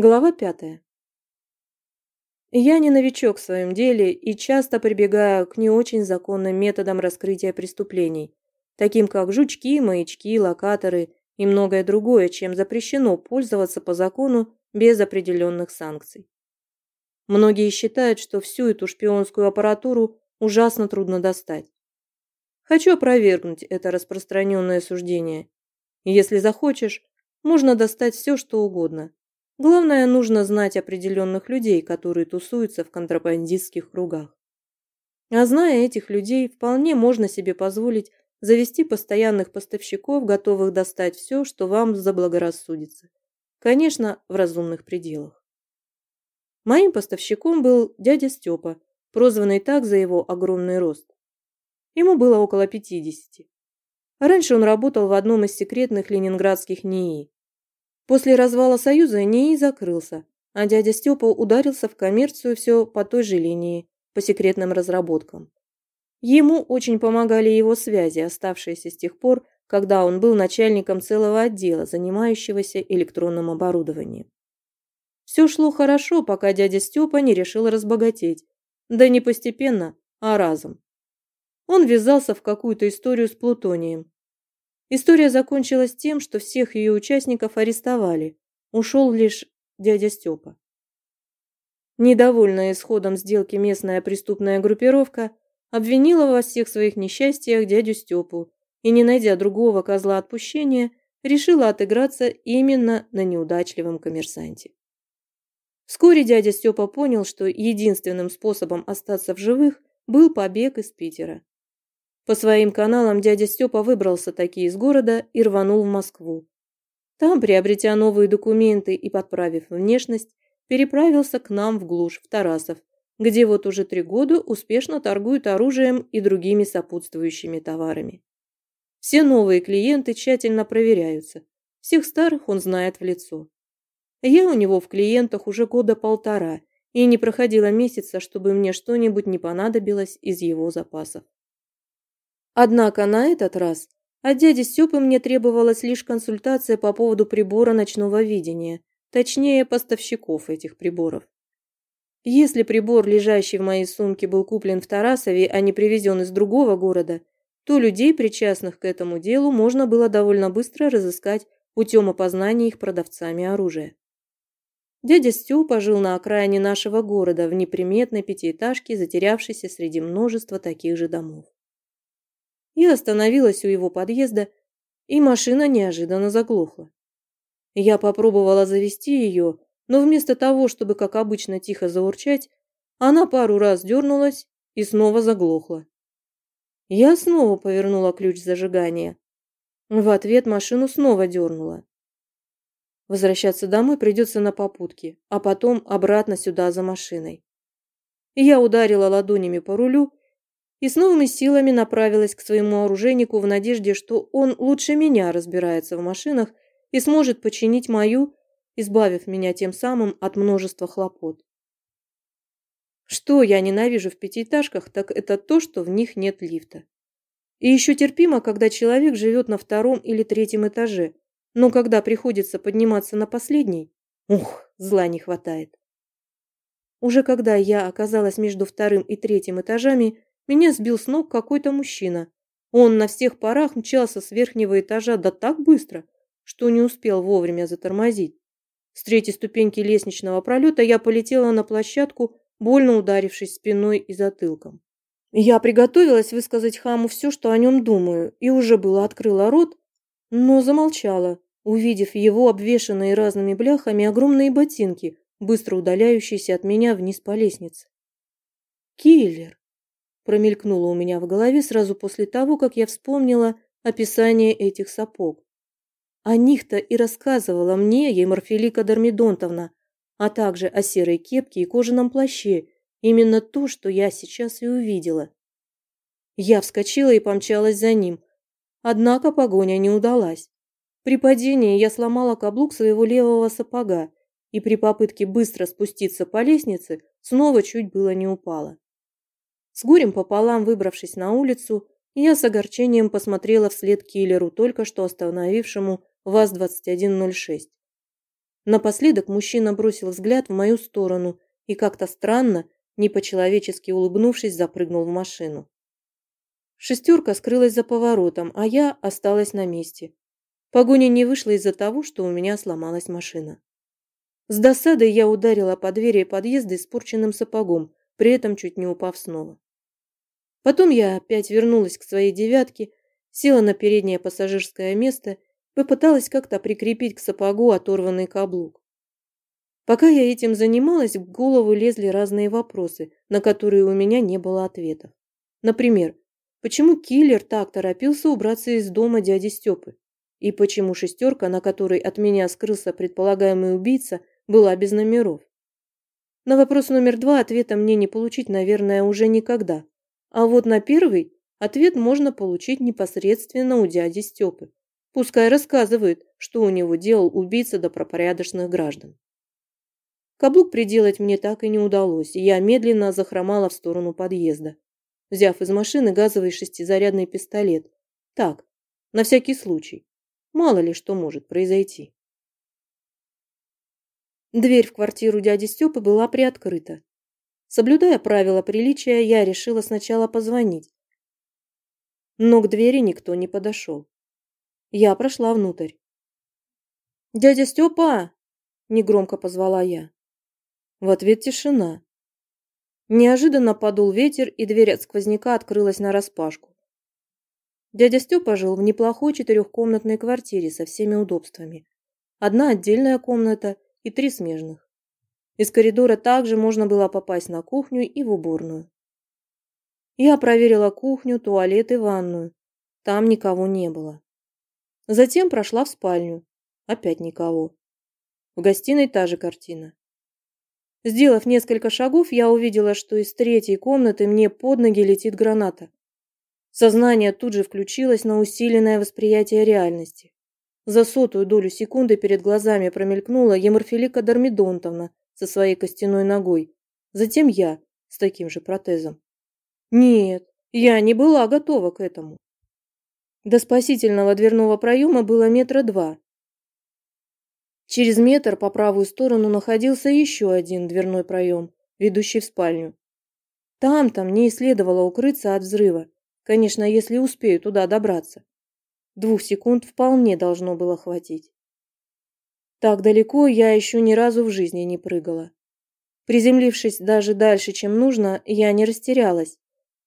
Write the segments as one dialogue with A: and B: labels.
A: Глава пятая. Я не новичок в своем деле и часто прибегаю к не очень законным методам раскрытия преступлений, таким как жучки, маячки, локаторы и многое другое, чем запрещено пользоваться по закону без определенных санкций. Многие считают, что всю эту шпионскую аппаратуру ужасно трудно достать. Хочу опровергнуть это распространенное суждение. Если захочешь, можно достать все, что угодно Главное, нужно знать определенных людей, которые тусуются в контрабандистских кругах. А зная этих людей, вполне можно себе позволить завести постоянных поставщиков, готовых достать все, что вам заблагорассудится. Конечно, в разумных пределах. Моим поставщиком был дядя Степа, прозванный так за его огромный рост. Ему было около 50. Раньше он работал в одном из секретных ленинградских НИИ. После развала Союза НИИ закрылся, а дядя Степа ударился в коммерцию все по той же линии, по секретным разработкам. Ему очень помогали его связи, оставшиеся с тех пор, когда он был начальником целого отдела, занимающегося электронным оборудованием. Все шло хорошо, пока дядя Степа не решил разбогатеть. Да не постепенно, а разом. Он ввязался в какую-то историю с плутонием, История закончилась тем, что всех ее участников арестовали. Ушел лишь дядя Степа. Недовольная исходом сделки местная преступная группировка обвинила во всех своих несчастьях дядю Степу и, не найдя другого козла отпущения, решила отыграться именно на неудачливом коммерсанте. Вскоре дядя Степа понял, что единственным способом остаться в живых был побег из Питера. По своим каналам дядя Степа выбрался таки из города и рванул в Москву. Там, приобретя новые документы и подправив внешность, переправился к нам в глушь, в Тарасов, где вот уже три года успешно торгуют оружием и другими сопутствующими товарами. Все новые клиенты тщательно проверяются, всех старых он знает в лицо. Я у него в клиентах уже года полтора, и не проходило месяца, чтобы мне что-нибудь не понадобилось из его запасов. Однако на этот раз от дяди Степы мне требовалась лишь консультация по поводу прибора ночного видения, точнее поставщиков этих приборов. Если прибор, лежащий в моей сумке, был куплен в Тарасове, а не привезен из другого города, то людей, причастных к этому делу, можно было довольно быстро разыскать путем опознания их продавцами оружия. Дядя Степа жил на окраине нашего города в неприметной пятиэтажке, затерявшейся среди множества таких же домов. Я остановилась у его подъезда, и машина неожиданно заглохла. Я попробовала завести ее, но вместо того, чтобы, как обычно, тихо заурчать, она пару раз дернулась и снова заглохла. Я снова повернула ключ зажигания. В ответ машину снова дернула. Возвращаться домой придется на попутке, а потом обратно сюда за машиной. Я ударила ладонями по рулю и с новыми силами направилась к своему оружейнику в надежде, что он лучше меня разбирается в машинах и сможет починить мою, избавив меня тем самым от множества хлопот. Что я ненавижу в пятиэтажках, так это то, что в них нет лифта. И еще терпимо, когда человек живет на втором или третьем этаже, но когда приходится подниматься на последний, ух, зла не хватает. Уже когда я оказалась между вторым и третьим этажами, меня сбил с ног какой-то мужчина. Он на всех парах мчался с верхнего этажа да так быстро, что не успел вовремя затормозить. С третьей ступеньки лестничного пролета я полетела на площадку, больно ударившись спиной и затылком. Я приготовилась высказать хаму все, что о нем думаю, и уже было открыла рот, но замолчала, увидев его обвешанные разными бляхами огромные ботинки, быстро удаляющиеся от меня вниз по лестнице. Киллер промелькнуло у меня в голове сразу после того, как я вспомнила описание этих сапог. О них-то и рассказывала мне Еморфилика Дормидонтовна, а также о серой кепке и кожаном плаще, именно то, что я сейчас и увидела. Я вскочила и помчалась за ним, однако погоня не удалась. При падении я сломала каблук своего левого сапога и при попытке быстро спуститься по лестнице снова чуть было не упала. С горем пополам выбравшись на улицу, я с огорчением посмотрела вслед киллеру, только что остановившему ВАЗ-2106. Напоследок мужчина бросил взгляд в мою сторону и как-то странно, не по-человечески улыбнувшись, запрыгнул в машину. Шестерка скрылась за поворотом, а я осталась на месте. Погоня не вышла из-за того, что у меня сломалась машина. С досадой я ударила по двери подъезда испорченным сапогом, при этом чуть не упав снова. Потом я опять вернулась к своей девятке, села на переднее пассажирское место попыталась как-то прикрепить к сапогу оторванный каблук. Пока я этим занималась, в голову лезли разные вопросы, на которые у меня не было ответов. Например, почему киллер так торопился убраться из дома дяди Степы? И почему шестерка, на которой от меня скрылся предполагаемый убийца, была без номеров? На вопрос номер два ответа мне не получить, наверное, уже никогда. А вот на первый ответ можно получить непосредственно у дяди Степы. Пускай рассказывает, что у него делал убийца добропорядочных граждан. Каблук приделать мне так и не удалось, и я медленно захромала в сторону подъезда, взяв из машины газовый шестизарядный пистолет. Так, на всякий случай. Мало ли что может произойти. Дверь в квартиру дяди Степы была приоткрыта. Соблюдая правила приличия, я решила сначала позвонить. Но к двери никто не подошел. Я прошла внутрь. «Дядя Степа!» – негромко позвала я. В ответ тишина. Неожиданно подул ветер, и дверь от сквозняка открылась нараспашку. Дядя Степа жил в неплохой четырехкомнатной квартире со всеми удобствами. Одна отдельная комната и три смежных. Из коридора также можно было попасть на кухню и в уборную. Я проверила кухню, туалет и ванную. Там никого не было. Затем прошла в спальню. Опять никого. В гостиной та же картина. Сделав несколько шагов, я увидела, что из третьей комнаты мне под ноги летит граната. Сознание тут же включилось на усиленное восприятие реальности. За сотую долю секунды перед глазами промелькнула Еморфилика Дормидонтовна со своей костяной ногой. Затем я с таким же протезом. Нет, я не была готова к этому. До спасительного дверного проема было метра два. Через метр по правую сторону находился еще один дверной проем, ведущий в спальню. Там-то мне и следовало укрыться от взрыва, конечно, если успею туда добраться. Двух секунд вполне должно было хватить. Так далеко я еще ни разу в жизни не прыгала. Приземлившись даже дальше, чем нужно, я не растерялась.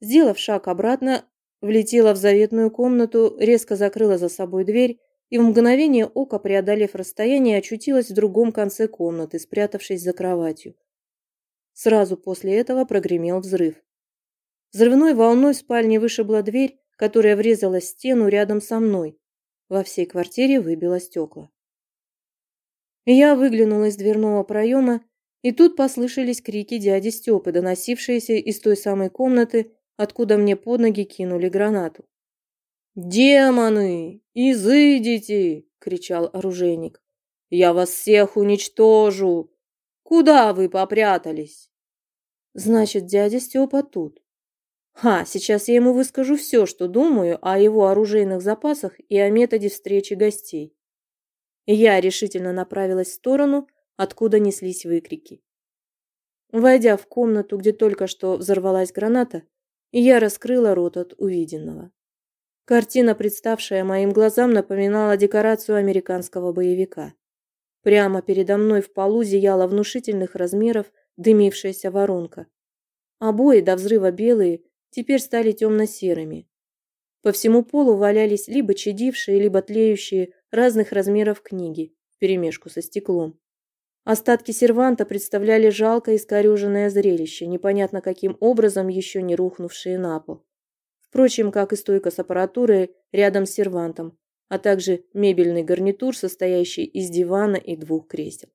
A: Сделав шаг обратно, Влетела в заветную комнату, резко закрыла за собой дверь и в мгновение ока, преодолев расстояние, очутилась в другом конце комнаты, спрятавшись за кроватью. Сразу после этого прогремел взрыв. Взрывной волной в спальне вышибла дверь, которая врезалась в стену рядом со мной. Во всей квартире выбило стекла. Я выглянула из дверного проема, и тут послышались крики дяди Степы, доносившиеся из той самой комнаты, откуда мне под ноги кинули гранату. «Демоны! Изыдите!» – кричал оружейник. «Я вас всех уничтожу! Куда вы попрятались?» «Значит, дядя Степа тут. Ха, сейчас я ему выскажу все, что думаю о его оружейных запасах и о методе встречи гостей». Я решительно направилась в сторону, откуда неслись выкрики. Войдя в комнату, где только что взорвалась граната, я раскрыла рот от увиденного. Картина, представшая моим глазам, напоминала декорацию американского боевика. Прямо передо мной в полу зияла внушительных размеров дымившаяся воронка. Обои до взрыва белые теперь стали темно-серыми. По всему полу валялись либо чадившие, либо тлеющие разных размеров книги вперемешку со стеклом. Остатки серванта представляли жалкое искореженное зрелище, непонятно каким образом еще не рухнувшие на пол. Впрочем, как и стойка с аппаратурой рядом с сервантом, а также мебельный гарнитур, состоящий из дивана и двух кресел.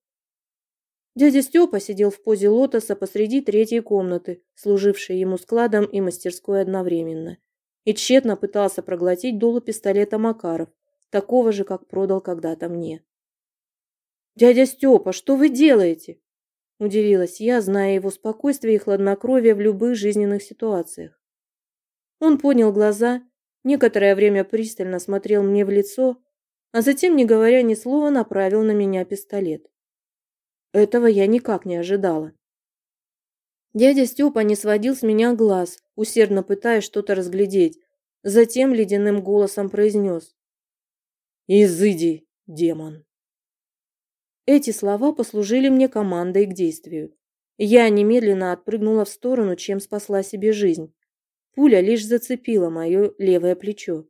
A: Дядя Степа сидел в позе лотоса посреди третьей комнаты, служившей ему складом и мастерской одновременно, и тщетно пытался проглотить дуло пистолета Макаров, такого же, как продал когда-то мне. «Дядя Степа, что вы делаете?» Удивилась я, зная его спокойствие и хладнокровие в любых жизненных ситуациях. Он поднял глаза, некоторое время пристально смотрел мне в лицо, а затем, не говоря ни слова, направил на меня пистолет. Этого я никак не ожидала. Дядя Степа не сводил с меня глаз, усердно пытаясь что-то разглядеть. Затем ледяным голосом произнес. «Изыди, демон!» Эти слова послужили мне командой к действию. Я немедленно отпрыгнула в сторону, чем спасла себе жизнь. Пуля лишь зацепила мое левое плечо.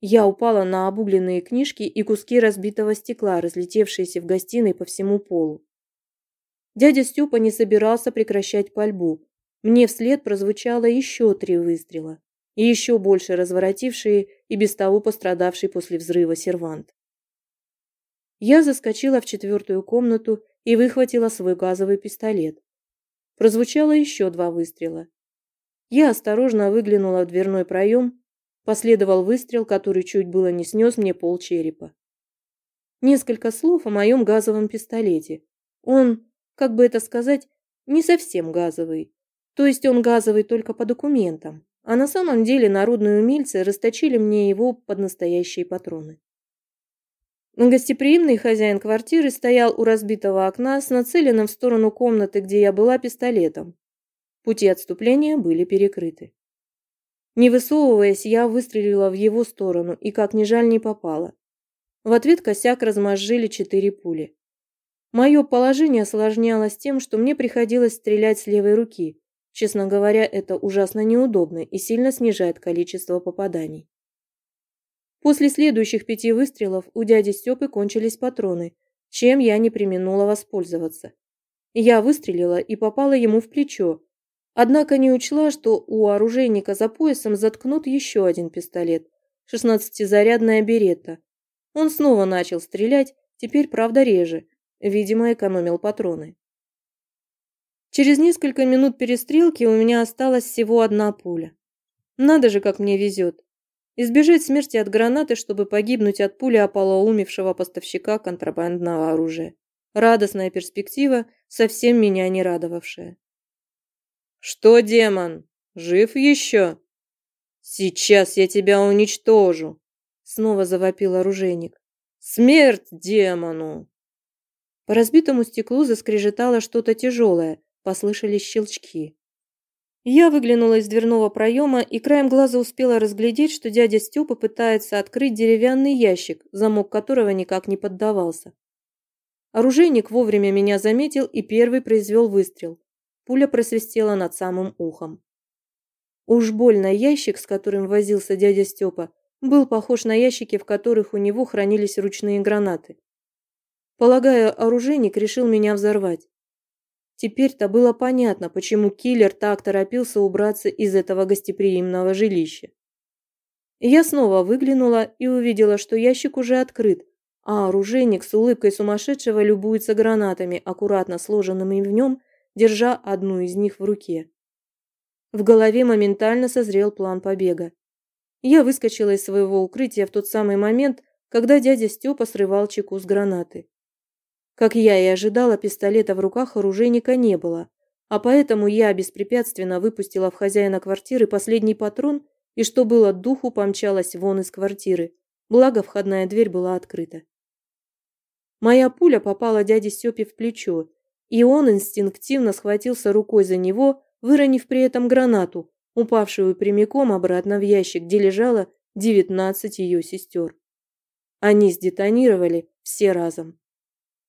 A: Я упала на обугленные книжки и куски разбитого стекла, разлетевшиеся в гостиной по всему полу. Дядя Степа не собирался прекращать пальбу. Мне вслед прозвучало еще три выстрела и еще больше разворотившие и без того пострадавший после взрыва сервант. Я заскочила в четвертую комнату и выхватила свой газовый пистолет. Прозвучало еще два выстрела. Я осторожно выглянула в дверной проем, последовал выстрел, который чуть было не снес мне пол черепа. Несколько слов о моем газовом пистолете. Он как бы это сказать, не совсем газовый. То есть он газовый только по документам, а на самом деле народные умельцы расточили мне его под настоящие патроны. Гостеприимный хозяин квартиры стоял у разбитого окна с нацеленным в сторону комнаты, где я была, пистолетом. Пути отступления были перекрыты. Не высовываясь, я выстрелила в его сторону и, как ни жаль, не попала. В ответ косяк размозжили четыре пули. Мое положение осложнялось тем, что мне приходилось стрелять с левой руки. Честно говоря, это ужасно неудобно и сильно снижает количество попаданий. После следующих пяти выстрелов у дяди Степы кончились патроны, чем я не применула воспользоваться. Я выстрелила и попала ему в плечо, однако не учла, что у оружейника за поясом заткнут еще один пистолет, шестнадцатизарядная беретта. Он снова начал стрелять, теперь, правда, реже, Видимо, экономил патроны. Через несколько минут перестрелки у меня осталась всего одна пуля. Надо же, как мне везет. Избежать смерти от гранаты, чтобы погибнуть от пули ополоумевшего поставщика контрабандного оружия. Радостная перспектива, совсем меня не радовавшая. «Что, демон, жив еще?» «Сейчас я тебя уничтожу!» Снова завопил оружейник. «Смерть демону!» По разбитому стеклу заскрежетало что-то тяжелое, послышались щелчки. Я выглянула из дверного проема и краем глаза успела разглядеть, что дядя Степа пытается открыть деревянный ящик, замок которого никак не поддавался. Оружейник вовремя меня заметил и первый произвел выстрел. Пуля просвистела над самым ухом. Уж больно ящик, с которым возился дядя Степа, был похож на ящики, в которых у него хранились ручные гранаты. Полагаю, оружейник решил меня взорвать. Теперь-то было понятно, почему киллер так торопился убраться из этого гостеприимного жилища. Я снова выглянула и увидела, что ящик уже открыт, а оружейник с улыбкой сумасшедшего любуется гранатами, аккуратно сложенными в нем, держа одну из них в руке. В голове моментально созрел план побега. Я выскочила из своего укрытия в тот самый момент, когда дядя Степа срывал чеку с гранаты. Как я и ожидала, пистолета в руках оружейника не было, а поэтому я беспрепятственно выпустила в хозяина квартиры последний патрон и, что было духу, помчалась вон из квартиры, благо входная дверь была открыта. Моя пуля попала дяде Степе в плечо, и он инстинктивно схватился рукой за него, выронив при этом гранату, упавшую прямиком обратно в ящик, где лежало девятнадцать ее сестер. Они сдетонировали все разом.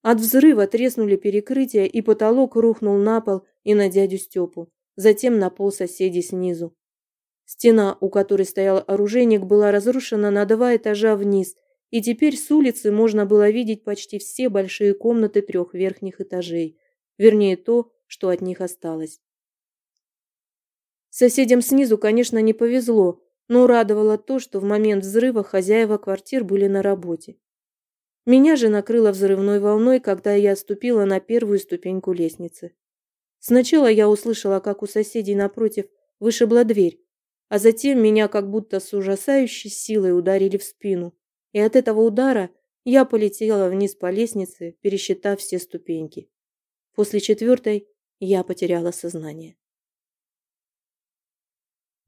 A: От взрыва треснули перекрытия, и потолок рухнул на пол и на дядю Степу, затем на пол соседей снизу. Стена, у которой стоял оружейник, была разрушена на два этажа вниз, и теперь с улицы можно было видеть почти все большие комнаты трех верхних этажей, вернее то, что от них осталось. Соседям снизу, конечно, не повезло, но радовало то, что в момент взрыва хозяева квартир были на работе. Меня же накрыло взрывной волной, когда я ступила на первую ступеньку лестницы. Сначала я услышала, как у соседей напротив вышибла дверь, а затем меня как будто с ужасающей силой ударили в спину, и от этого удара я полетела вниз по лестнице, пересчитав все ступеньки. После четвертой я потеряла сознание.